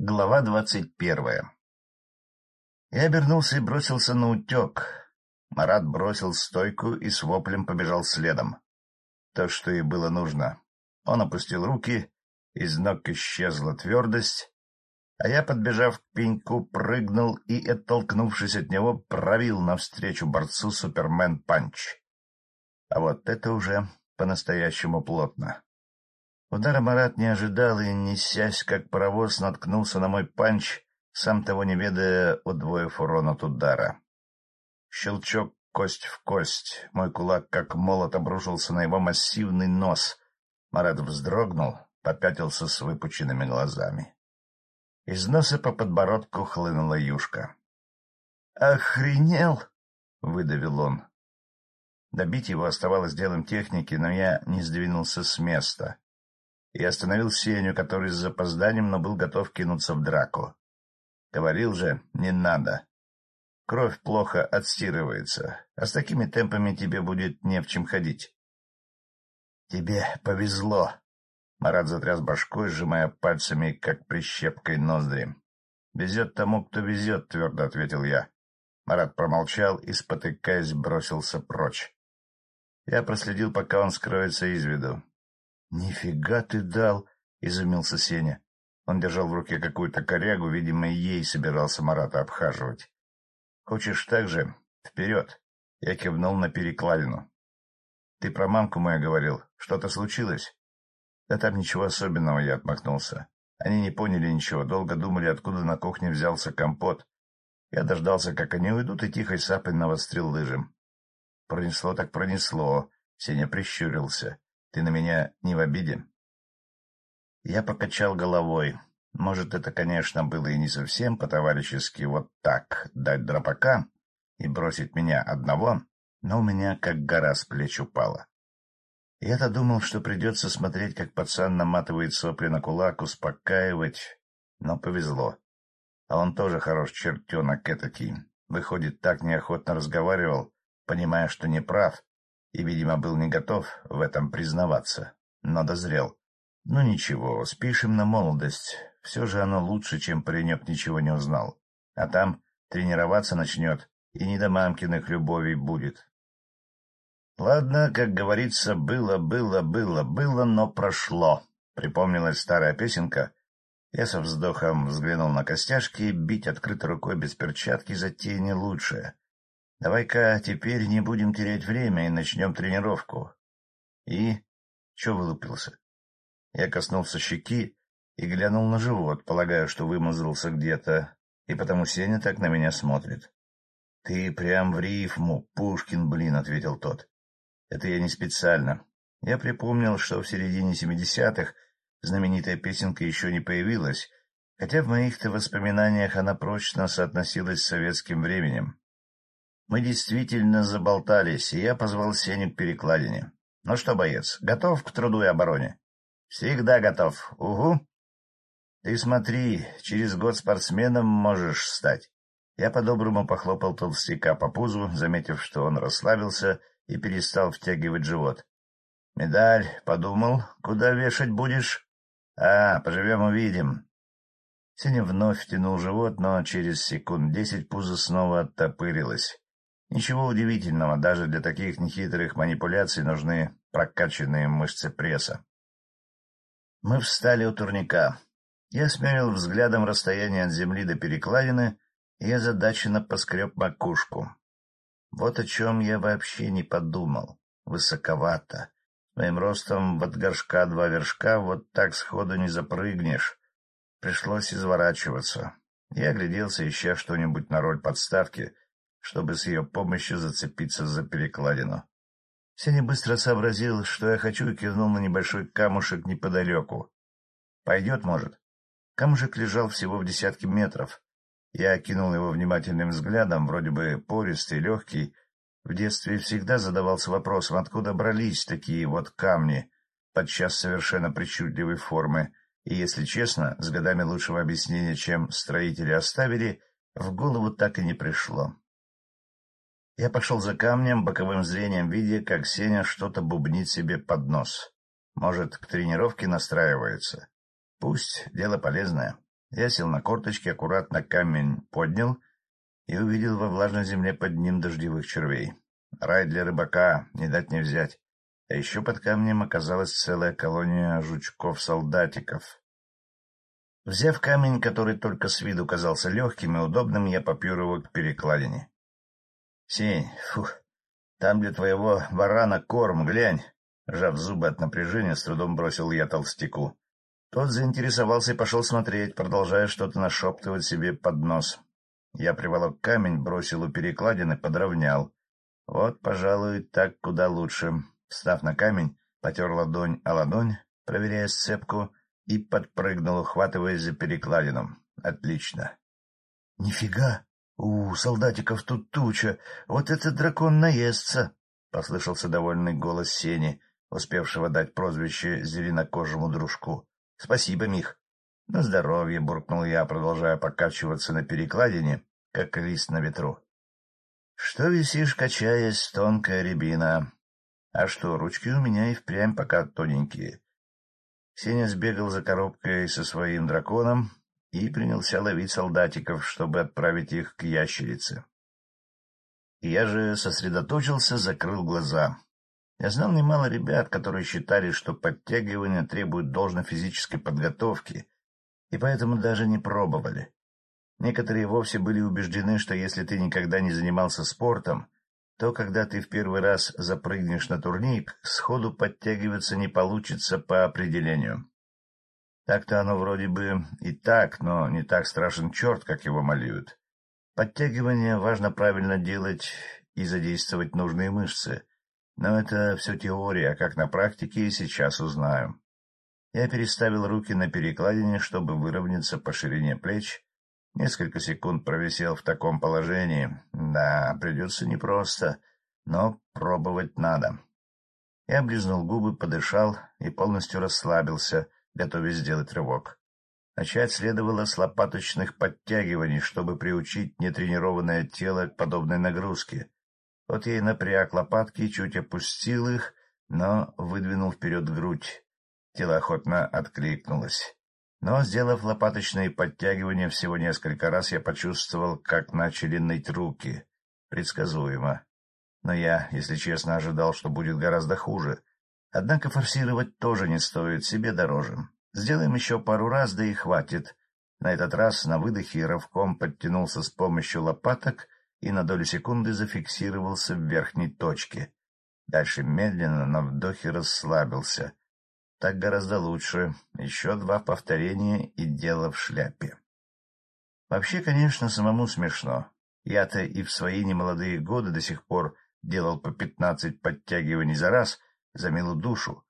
Глава двадцать первая Я обернулся и бросился на утек. Марат бросил стойку и с воплем побежал следом. То, что и было нужно. Он опустил руки, из ног исчезла твердость, а я, подбежав к пеньку, прыгнул и, оттолкнувшись от него, пробил навстречу борцу Супермен-панч. А вот это уже по-настоящему плотно. Удара Марат не ожидал и, несясь как паровоз, наткнулся на мой панч, сам того не ведая, удвоив урон от удара. Щелчок кость в кость. Мой кулак, как молот, обрушился на его массивный нос. Марат вздрогнул, попятился с выпученными глазами. Из носа по подбородку хлынула юшка. «Охренел!» — выдавил он. Добить его оставалось делом техники, но я не сдвинулся с места и остановил Сеню, который с запозданием, но был готов кинуться в драку. Говорил же, не надо. Кровь плохо отстирывается, а с такими темпами тебе будет не в чем ходить. — Тебе повезло. Марат затряс башкой, сжимая пальцами, как прищепкой ноздри. — Везет тому, кто везет, — твердо ответил я. Марат промолчал и, спотыкаясь, бросился прочь. Я проследил, пока он скроется из виду. — Нифига ты дал! — изумился Сеня. Он держал в руке какую-то корягу, видимо, ей собирался Марата обхаживать. — Хочешь так же? Вперед! Я кивнул на перекладину. — Ты про мамку мою говорил. Что-то случилось? — Да там ничего особенного, я отмахнулся. Они не поняли ничего, долго думали, откуда на кухне взялся компот. Я дождался, как они уйдут, и тихой сапой навострил лыжем. Пронесло так пронесло. Сеня прищурился. Ты на меня не в обиде? Я покачал головой. Может, это, конечно, было и не совсем по-товарищески вот так дать дропака и бросить меня одного, но у меня как гора с плеч упала. Я-то думал, что придется смотреть, как пацан наматывает сопли на кулак, успокаивать, но повезло. А он тоже хорош чертенок этакий. Выходит, так неохотно разговаривал, понимая, что не прав, и, видимо, был не готов в этом признаваться, но дозрел. Ну ничего, спишем на молодость, все же оно лучше, чем паренек ничего не узнал. А там тренироваться начнет, и не до мамкиных любовей будет. Ладно, как говорится, было, было, было, было, но прошло. Припомнилась старая песенка. Я со вздохом взглянул на костяшки, бить открытой рукой без перчатки затея не лучшее. Давай-ка теперь не будем терять время и начнем тренировку. И... Че вылупился? Я коснулся щеки и глянул на живот, полагая, что вымазался где-то, и потому Сеня так на меня смотрит. — Ты прям в рифму, Пушкин, блин, — ответил тот. — Это я не специально. Я припомнил, что в середине семидесятых знаменитая песенка еще не появилась, хотя в моих-то воспоминаниях она прочно соотносилась с советским временем. Мы действительно заболтались, и я позвал Сеню к перекладине. — Ну что, боец, готов к труду и обороне? — Всегда готов. Угу. — Ты смотри, через год спортсменом можешь стать. Я по-доброму похлопал толстяка по пузу, заметив, что он расслабился и перестал втягивать живот. — Медаль, подумал, куда вешать будешь? — А, поживем увидим. Сеня вновь втянул живот, но через секунд десять пузо снова оттопырилось. Ничего удивительного, даже для таких нехитрых манипуляций нужны прокачанные мышцы пресса. Мы встали у турника. Я смерил взглядом расстояние от земли до перекладины и озадаченно поскреб макушку. Вот о чем я вообще не подумал. Высоковато. Моим ростом от горшка два вершка вот так сходу не запрыгнешь. Пришлось изворачиваться. Я огляделся, ища что-нибудь на роль подставки — чтобы с ее помощью зацепиться за перекладину. Сеня быстро сообразил, что я хочу, и кивнул на небольшой камушек неподалеку. «Пойдет, может?» Камушек лежал всего в десятке метров. Я окинул его внимательным взглядом, вроде бы пористый, легкий. В детстве всегда задавался вопросом, откуда брались такие вот камни, подчас совершенно причудливой формы, и, если честно, с годами лучшего объяснения, чем строители оставили, в голову так и не пришло. Я пошел за камнем, боковым зрением видя, как Сеня что-то бубнит себе под нос. Может, к тренировке настраивается. Пусть, дело полезное. Я сел на корточки, аккуратно камень поднял и увидел во влажной земле под ним дождевых червей. Рай для рыбака, не дать не взять. А еще под камнем оказалась целая колония жучков-солдатиков. Взяв камень, который только с виду казался легким и удобным, я попер его к перекладине. — Сень, фух, там для твоего барана корм, глянь! Жав зубы от напряжения, с трудом бросил я толстяку. Тот заинтересовался и пошел смотреть, продолжая что-то нашептывать себе под нос. Я приволок камень, бросил у перекладины, подровнял. Вот, пожалуй, так куда лучше. Встав на камень, потер ладонь о ладонь, проверяя сцепку, и подпрыгнул, ухватываясь за перекладину. Отлично. — Нифига! У солдатиков тут туча! Вот этот дракон наестся! — послышался довольный голос Сени, успевшего дать прозвище зеленокожему дружку. — Спасибо, Мих. — На здоровье, — буркнул я, продолжая покачиваться на перекладине, как лист на ветру. — Что висишь, качаясь, тонкая рябина? А что, ручки у меня и впрямь пока тоненькие. Сеня сбегал за коробкой со своим драконом и принялся ловить солдатиков, чтобы отправить их к ящерице. Я же сосредоточился, закрыл глаза. Я знал немало ребят, которые считали, что подтягивания требуют должной физической подготовки, и поэтому даже не пробовали. Некоторые вовсе были убеждены, что если ты никогда не занимался спортом, то когда ты в первый раз запрыгнешь на турник, сходу подтягиваться не получится по определению. Так-то оно вроде бы и так, но не так страшен черт, как его малюют. Подтягивание важно правильно делать и задействовать нужные мышцы, но это все теория, как на практике и сейчас узнаю. Я переставил руки на перекладине, чтобы выровняться по ширине плеч. Несколько секунд провисел в таком положении. Да, придется непросто, но пробовать надо. Я облизнул губы, подышал и полностью расслабился, готовясь сделать рывок. Начать следовало с лопаточных подтягиваний, чтобы приучить нетренированное тело к подобной нагрузке. Вот я и напряг лопатки, чуть опустил их, но выдвинул вперед грудь. Тело охотно откликнулось. Но, сделав лопаточные подтягивания всего несколько раз, я почувствовал, как начали ныть руки. Предсказуемо. Но я, если честно, ожидал, что будет гораздо хуже. Однако форсировать тоже не стоит, себе дороже. Сделаем еще пару раз, да и хватит. На этот раз на выдохе рывком подтянулся с помощью лопаток и на долю секунды зафиксировался в верхней точке. Дальше медленно на вдохе расслабился. Так гораздо лучше. Еще два повторения и дело в шляпе. Вообще, конечно, самому смешно. Я-то и в свои немолодые годы до сих пор делал по пятнадцать подтягиваний за раз, за милую душу.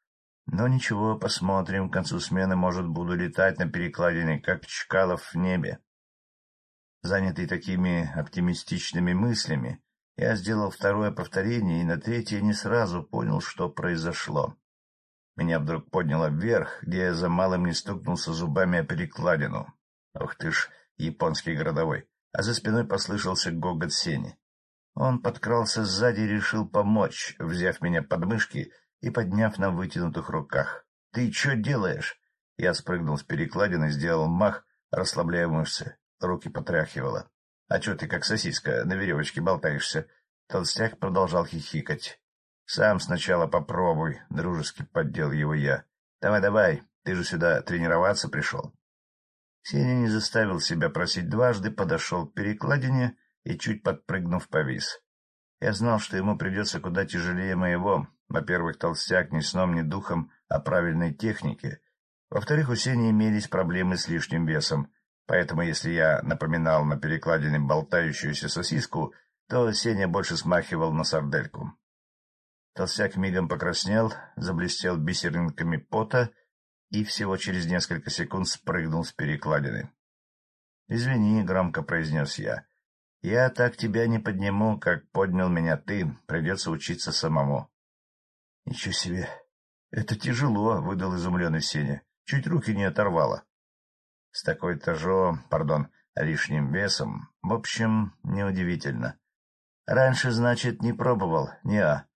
Но ничего, посмотрим, к концу смены, может, буду летать на перекладине, как Чкалов в небе. Занятый такими оптимистичными мыслями, я сделал второе повторение и на третье не сразу понял, что произошло. Меня вдруг подняло вверх, где я за малым не стукнулся зубами о перекладину. Ух ты ж, японский городовой. А за спиной послышался гогот сени. Он подкрался сзади и решил помочь, взяв меня под мышки и подняв на вытянутых руках. — Ты что делаешь? Я спрыгнул с перекладины, сделал мах, расслабляя мышцы. Руки потряхивало. — А что ты, как сосиска, на веревочке болтаешься? Толстяк продолжал хихикать. — Сам сначала попробуй, — дружески поддел его я. — Давай, давай, ты же сюда тренироваться пришел. Сеня не заставил себя просить дважды, подошел к перекладине и, чуть подпрыгнув, повис. Я знал, что ему придется куда тяжелее моего. Во-первых, толстяк ни сном, ни духом о правильной технике. Во-вторых, у Сени имелись проблемы с лишним весом, Поэтому, если я напоминал на перекладине болтающуюся сосиску, то Сеня больше смахивал на сардельку. Толстяк мигом покраснел, заблестел бисеринками пота и всего через несколько секунд спрыгнул с перекладины. — Извини, — громко произнес я. — Я так тебя не подниму, как поднял меня ты. Придется учиться самому. — Ничего себе! Это тяжело, — выдал изумленный Сеня. Чуть руки не оторвало с такой-то же, пардон, лишним весом. В общем, неудивительно. Раньше, значит, не пробовал, не-а.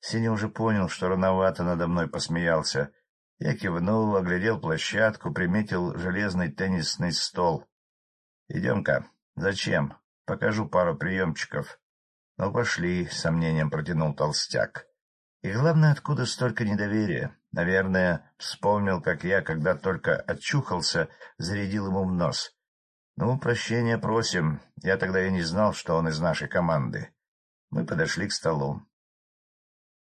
Синя уже понял, что рановато надо мной посмеялся, Я кивнул, оглядел площадку, приметил железный теннисный стол. — Идем-ка. — Зачем? Покажу пару приемчиков. — Ну, пошли, — с сомнением протянул толстяк. И главное, откуда столько недоверия? Наверное, вспомнил, как я, когда только очухался, зарядил ему в нос. Ну, прощения просим. Я тогда и не знал, что он из нашей команды. Мы подошли к столу.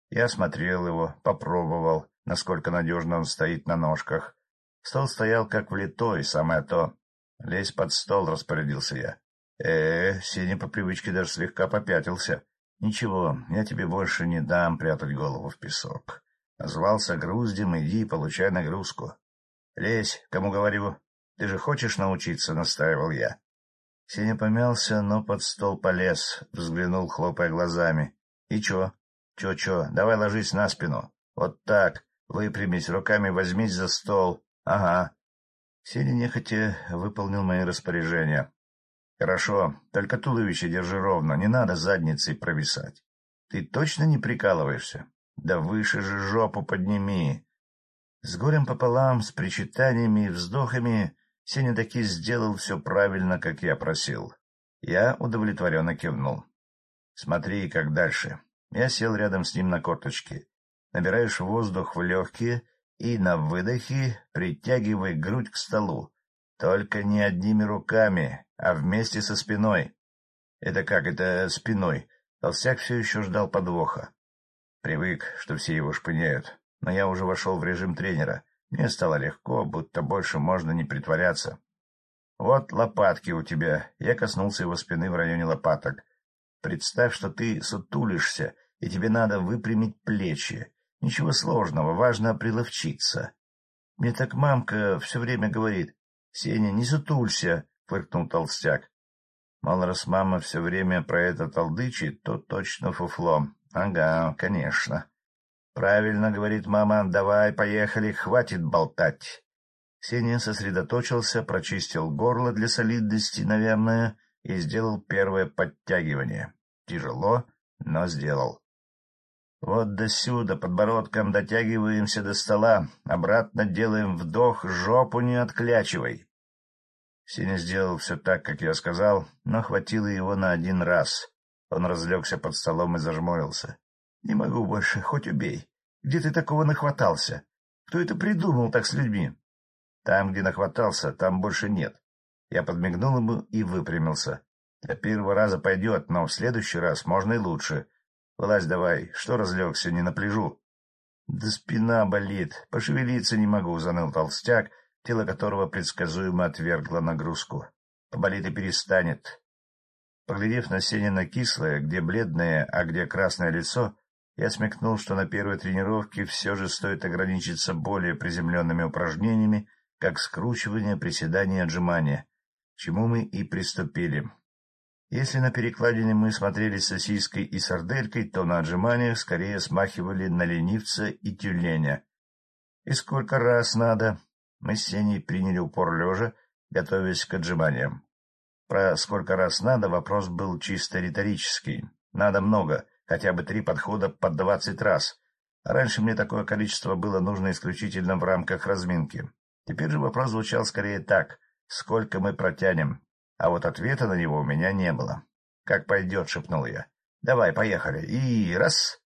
Я осмотрел его, попробовал, насколько надежно он стоит на ножках. Стол стоял как влитой, самое то. Лезь под стол, распорядился я. Э, Сеня по привычке даже слегка попятился. Ничего, я тебе больше не дам прятать голову в песок. Назвался груздем, иди, получай нагрузку. Лезь, кому говорю. Ты же хочешь научиться, — настаивал я. Сеня помялся, но под стол полез, взглянул, хлопая глазами. — И чё? Чё-чё, давай ложись на спину. Вот так, выпрямись, руками возьмись за стол. Ага. Сеня нехотя выполнил мои распоряжения. — Хорошо, только туловище держи ровно, не надо задницей провисать. Ты точно не прикалываешься? Да выше же жопу подними. С горем пополам, с причитаниями и вздохами Сеня таки сделал все правильно, как я просил. Я удовлетворенно кивнул. Смотри, как дальше. Я сел рядом с ним на корточки. Набираешь воздух в легкие и на выдохе притягивай грудь к столу. Только не одними руками, а вместе со спиной. Это как это спиной? Толстяк все еще ждал подвоха. Привык, что все его шпыняют, но я уже вошел в режим тренера. Мне стало легко, будто больше можно не притворяться. Вот лопатки у тебя. Я коснулся его спины в районе лопаток. Представь, что ты сутулишься, и тебе надо выпрямить плечи. Ничего сложного, важно приловчиться. Мне так мамка все время говорит. — Сеня, не сутулься, — фыркнул толстяк. Мало раз мама все время про это толдычит, то точно фуфло. Ага, конечно. Правильно, говорит мама, давай, поехали, хватит болтать. Сеня сосредоточился, прочистил горло для солидности, наверное, и сделал первое подтягивание. Тяжело, но сделал. Вот до сюда, подбородком дотягиваемся до стола, обратно делаем вдох, жопу не отклячивай. Сеня сделал все так, как я сказал, но хватило его на один раз. Он разлегся под столом и зажмурился. — Не могу больше, хоть убей. Где ты такого нахватался? Кто это придумал так с людьми? — Там, где нахватался, там больше нет. Я подмигнул ему и выпрямился. Для первого раза пойдет, но в следующий раз можно и лучше. Вылазь давай, что разлегся, не напляжу. — Да спина болит, пошевелиться не могу, — заныл толстяк, тело которого предсказуемо отвергло нагрузку. Поболит и перестанет. Поглядев на Сенина кислое, где бледное, а где красное лицо, я смекнул, что на первой тренировке все же стоит ограничиться более приземленными упражнениями, как скручивание, отжимание, к чему мы и приступили. Если на перекладине мы смотрели с сосиской и сарделькой, то на отжиманиях скорее смахивали на ленивца и тюленя. И сколько раз надо? Мы с Сеней приняли упор лежа, готовясь к отжиманиям. Про сколько раз надо вопрос был чисто риторический. Надо много, хотя бы три подхода по двадцать раз. А раньше мне такое количество было нужно исключительно в рамках разминки. Теперь же вопрос звучал скорее так — сколько мы протянем? А вот ответа на него у меня не было. — Как пойдет, — шепнул я. — Давай, поехали. И раз.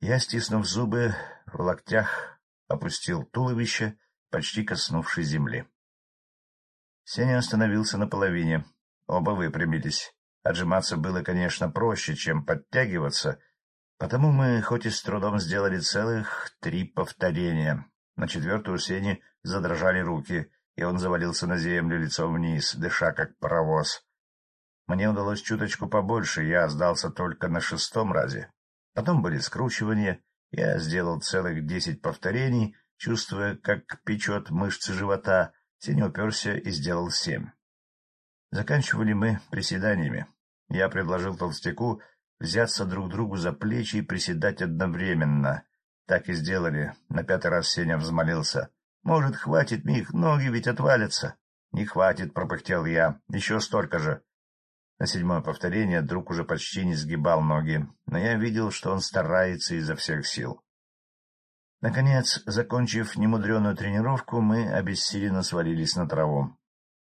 Я, стиснув зубы, в локтях опустил туловище почти коснувшись земли. Сеня остановился на половине. Оба выпрямились. Отжиматься было, конечно, проще, чем подтягиваться, потому мы хоть и с трудом сделали целых три повторения. На четвертую Сене задрожали руки, и он завалился на землю лицом вниз, дыша как паровоз. Мне удалось чуточку побольше, я сдался только на шестом разе. Потом были скручивания, я сделал целых десять повторений — Чувствуя, как печет мышцы живота, Сеня уперся и сделал семь. Заканчивали мы приседаниями. Я предложил толстяку взяться друг другу за плечи и приседать одновременно. Так и сделали. На пятый раз Сеня взмолился. — Может, хватит, Мих, ноги ведь отвалятся. — Не хватит, — пропыхтел я. — Еще столько же. На седьмое повторение друг уже почти не сгибал ноги, но я видел, что он старается изо всех сил. Наконец, закончив немудреную тренировку, мы обессиленно свалились на траву,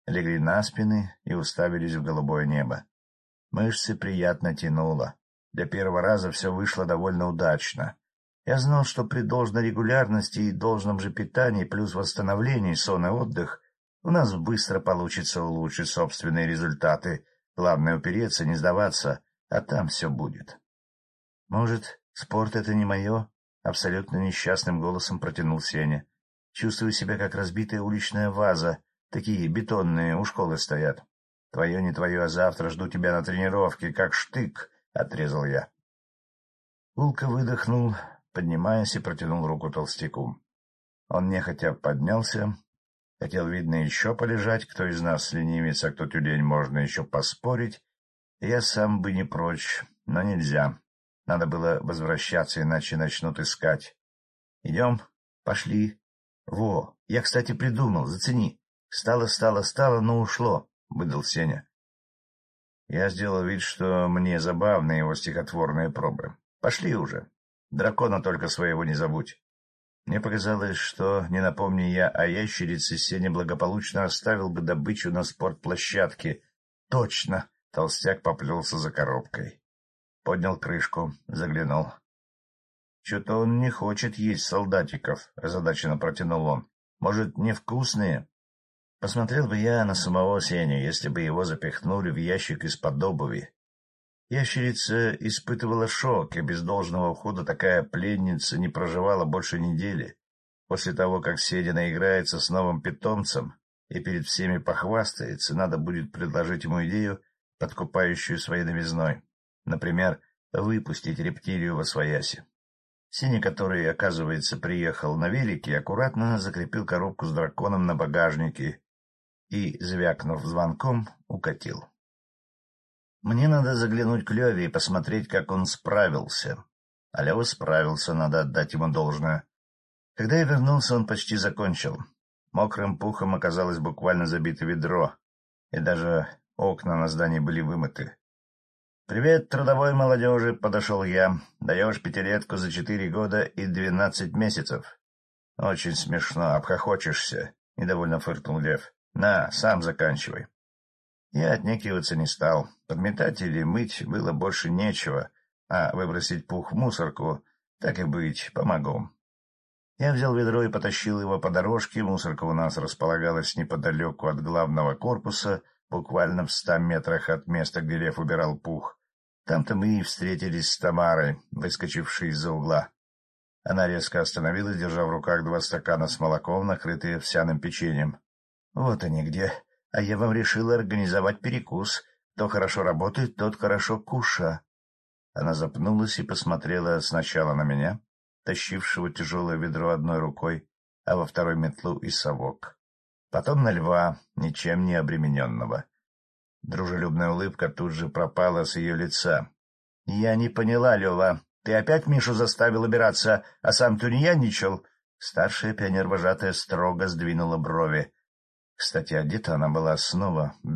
легли на спины и уставились в голубое небо. Мышцы приятно тянуло. Для первого раза все вышло довольно удачно. Я знал, что при должной регулярности и должном же питании плюс восстановлении, сон и отдых у нас быстро получится улучшить собственные результаты. Главное — упереться, не сдаваться, а там все будет. Может, спорт — это не мое? Абсолютно несчастным голосом протянул Сеня. Чувствую себя, как разбитая уличная ваза. Такие бетонные у школы стоят. Твое не твое, а завтра жду тебя на тренировке, как штык, — отрезал я. Улка выдохнул, поднимаясь, и протянул руку толстяку. Он нехотя поднялся, хотел, видно, еще полежать, кто из нас ленивец, а кто тюлень, можно еще поспорить. Я сам бы не прочь, но нельзя. Надо было возвращаться, иначе начнут искать. Идем? Пошли. Во, я, кстати, придумал, зацени. Стало, стало, стало, но ушло, — выдал Сеня. Я сделал вид, что мне забавны его стихотворные пробы. Пошли уже. Дракона только своего не забудь. Мне показалось, что, не напомни я о ящерице, Сеня благополучно оставил бы добычу на спортплощадке. Точно! Толстяк поплелся за коробкой. Поднял крышку, заглянул. — Что-то он не хочет есть солдатиков, — озадаченно протянул он. — Может, невкусные? Посмотрел бы я на самого Сеню, если бы его запихнули в ящик из-под обуви. Ящерица испытывала шок, и без должного ухода такая пленница не проживала больше недели. После того, как Сеня наиграется с новым питомцем и перед всеми похвастается, надо будет предложить ему идею, подкупающую своей новизной. Например, выпустить рептилию во свояси. Синий, который, оказывается, приехал на велике, аккуратно закрепил коробку с драконом на багажнике и, звякнув звонком, укатил. Мне надо заглянуть к Леве и посмотреть, как он справился. А Лева справился, надо отдать ему должное. Когда я вернулся, он почти закончил. Мокрым пухом оказалось буквально забито ведро, и даже окна на здании были вымыты. — Привет, трудовой молодежи, — подошел я. — Даешь пятилетку за четыре года и двенадцать месяцев. — Очень смешно, обхохочешься, — недовольно фыркнул Лев. — На, сам заканчивай. Я отнекиваться не стал. Подметать или мыть было больше нечего, а выбросить пух в мусорку, так и быть, помогу. Я взял ведро и потащил его по дорожке. Мусорка у нас располагалась неподалеку от главного корпуса — буквально в ста метрах от места, где лев убирал пух. Там-то мы и встретились с Тамарой, выскочившей из-за угла. Она резко остановилась, держа в руках два стакана с молоком, накрытые овсяным печеньем. — Вот они где. А я вам решила организовать перекус. Кто хорошо работает, тот хорошо куша. Она запнулась и посмотрела сначала на меня, тащившего тяжелое ведро одной рукой, а во второй метлу и совок потом на льва, ничем не обремененного. Дружелюбная улыбка тут же пропала с ее лица. — Я не поняла, Лева, ты опять Мишу заставил убираться, а сам тунеядничал? Старшая пионер-вожатая строго сдвинула брови. Кстати, одета она была снова в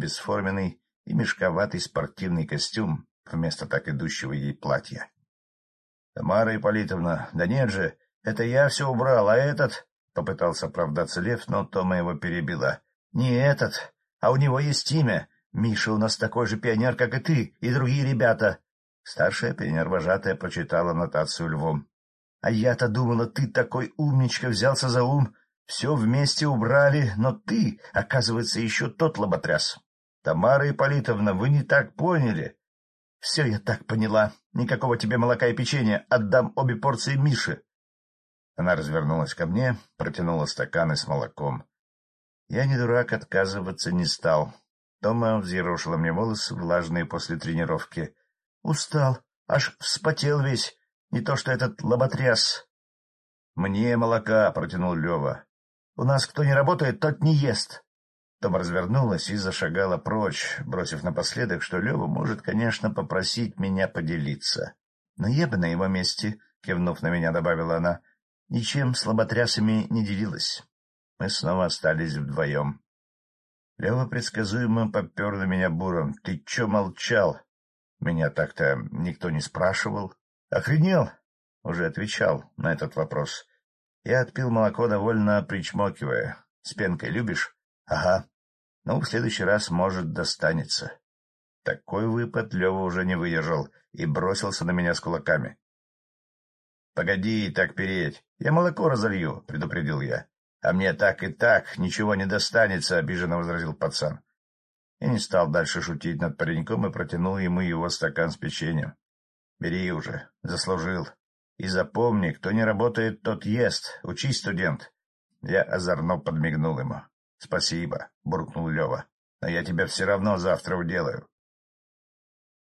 и мешковатый спортивный костюм вместо так идущего ей платья. — Тамара Ипполитовна, да нет же, это я все убрал, а этот... Попытался оправдаться Лев, но Тома его перебила. — Не этот, а у него есть имя. Миша у нас такой же пионер, как и ты, и другие ребята. Старшая пионер-вожатая прочитала нотацию львом. — А я-то думала, ты такой умничка взялся за ум. Все вместе убрали, но ты, оказывается, еще тот лоботряс. Тамара Ипполитовна, вы не так поняли. — Все я так поняла. Никакого тебе молока и печенья. Отдам обе порции Мише. Она развернулась ко мне, протянула стаканы с молоком. Я, не дурак, отказываться не стал. Тома взъерошила мне волосы, влажные после тренировки. Устал, аж вспотел весь, не то что этот лоботряс. — Мне молока, — протянул Лева. — У нас кто не работает, тот не ест. Тома развернулась и зашагала прочь, бросив напоследок, что Лева может, конечно, попросить меня поделиться. Но я бы на его месте, — кивнув на меня, добавила она, ничем с лоботрясами не делилась. Мы снова остались вдвоем. Лева предсказуемо попер на меня буром. — Ты чё молчал? Меня так-то никто не спрашивал. — Охренел? — уже отвечал на этот вопрос. Я отпил молоко, довольно причмокивая. — С пенкой любишь? — Ага. Ну, в следующий раз, может, достанется. Такой выпад Лева уже не выдержал и бросился на меня с кулаками. — Погоди так переть, я молоко разолью, — предупредил я. — А мне так и так ничего не достанется, — обиженно возразил пацан. И не стал дальше шутить над пареньком и протянул ему его стакан с печеньем. — Бери уже, заслужил. И запомни, кто не работает, тот ест. Учись, студент. Я озорно подмигнул ему. — Спасибо, — буркнул Лева. — Но я тебя все равно завтра уделаю.